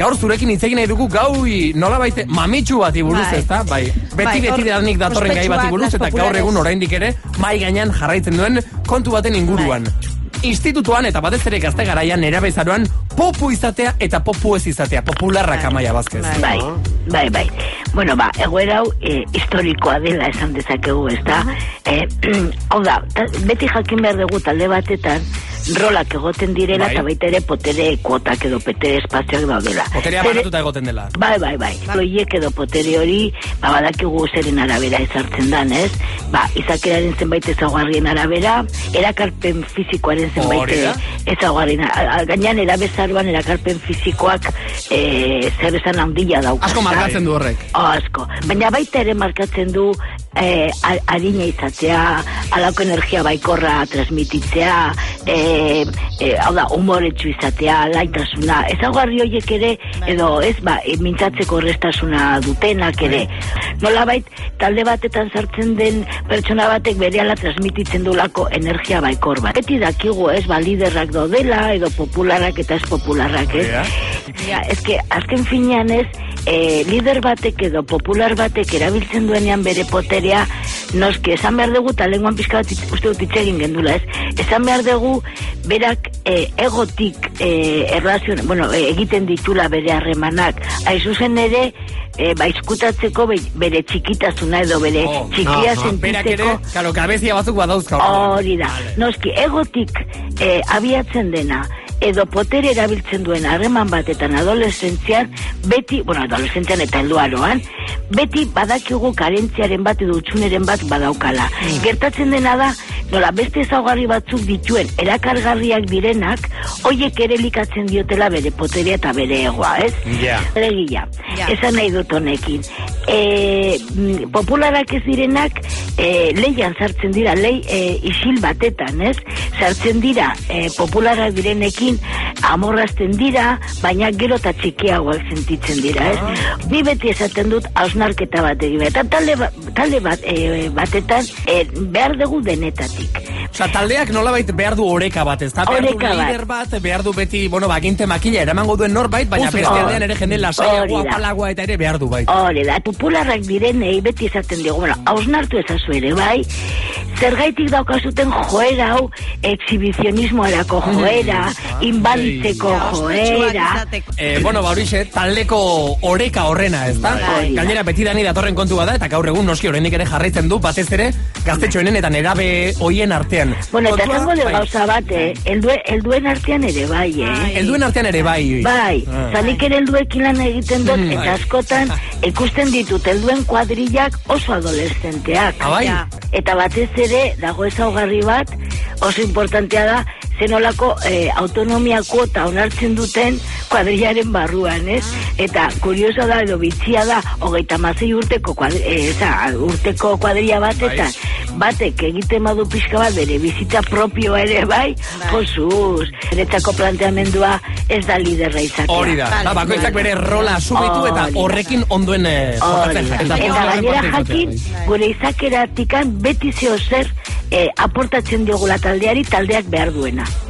gaur zurekin hitz egin nahi dugu gau nola baite mamitsu bati buruz, Bai. ezta? Bai. Beti Bai, beti danik datorren gai bati buruz eta gaur egun oraindik ere mai gainean jarraitzen duen kontu baten inguruan. Institutuan eta batez ere gazte garaian nerabezaroan popu izatea eta popu ez izatea, popularrak amaia bazkez. Bai, bai, bai. Bueno, ba, egoera hau e, historikoa dela esan dezakegu, ez da? E, hau da, beti jakin behar dugu talde batetan, rolak egoten direla, Bai. eta baita ere potere kuotak edo potere espazioak daudela. Poterea banatuta egoten dela. Bai, bai, bai. Horiek edo potere hori, ba, badakigu zeren arabera ezartzen dan, ez? Ba, izakeraren zenbait ezaugarrien arabera, erakarpen fizikoaren zenbait a- a- gainean erabezaroan erakarpen fizikoak e, zer esan handia dauka. Asko markatzen du horrek. Oh, asko. Baina baita ere markatzen du eh, a- harina izatea, alako energia baikorra transmititzea, eh, eh, hau da, humoretsu izatea, laitasuna, ezaugarri horiek ere, edo ez, ba, eh, mintzatzeko errestasuna dutenak ere. Nolabait, talde batetan sartzen den pertsona batek berehala transmititzen dulako energia baikor bat. Beti dakigu, ez, ba, liderrak daudela, edo popularrak eta ez popularrak, ez? Ja. Ez que, azken finean ez, e, lider batek edo popular batek erabiltzen duenean bere poterea, noski, esan behar dugu, eta lenguan pixka bat uste dut hitz egin gendula, ez? Esan behar dugu, berak e, egotik e, erlazion, bueno, e, egiten ditula bere harremanak, hain zuzen ere, e, ba, izkutatzeko be- bere txikitasuna edo bere Oh, txikia. Berak ere, sentitzeko, karo, gabezia batzuk badauzka. Hori da. Noski, egotik eh, abiatzen dena, edo potere erabiltzen duen harreman batetan adolescentzian, beti, bueno, adolescentzian eta helduaroan, beti badakigu karentziaren bat edo utxuneren bat badaukala. Gertatzen dena da, nola beste ezaugarri batzuk dituen erakargarriak direnak, hoiek ere likatzen diotela bere poterea eta bere egoa, ez? Ja. Egia, Ja. esan nahi dut honekin. E, mm, popularak ez direnak e, leian sartzen dira, lei e, isil batetan, ez? Sartzen dira e, popularak direnekin amorrazten dira, baina gero eta txikiagoak sentitzen dira, ez? Ni beti esaten dut hausnarketa bat egin. Eta talde, ba- talde bat, e, batetan e, behar dugu denetatik. Osa, taldeak nolabait behar du oreka bat, ez da? Behar du lider bat, behar du beti, bueno, bakinte makila eramango duen norbait, baina Ufe. beste Hori. aldean ere jende lasaiagoa, Hori palagoa eta ere behar du bai. Hore da, popularrak direnei beti esaten digu, bueno, hausnartu ezazu ere, bai, zergaitik daukazuten joera hau, exhibizionismoarako joera, inbaditzeko joera, Eh, bueno, ba horixe, taldeko oreka horrena, ez da? Bai. Gainera, beti dani datorren kontua da, eta gaur egun noski oraindik ere jarraitzen du, batez ere, gaztetxoenen eta nerabe hoien artean. Bueno, eta esango dut bai. gauza bat, eh? Eldue, helduen artean ere bai, eh? Helduen artean ere bai. Bai, Ah. zanik ere helduekin lan egiten dut, Mm, eta bai. askotan ikusten ditut helduen kuadrillak oso adolescenteak. Ah, bai? Ja. Eta batez ere, dago ezaugarri bat, oso importantea da, zenolako eh, autonomia kuota onartzen duten kuadrillaren barruan, ez? Eta kurioso da, edo bitxia da, hogeita mazei urteko, kuadri, eh, urteko kuadrilla batetan, batek egiten badu pixka bat bere bizitza propioa ere bai, josuz, eretzako planteamendua ez da liderra izatea. Hori da, da, bakoitzak bere rola asumitu eta horrekin onduen eh. Eta gainera jakin, bai. gure izakeratikan beti zeo zer eh, aportatzen diogula taldeari taldeak behar duena.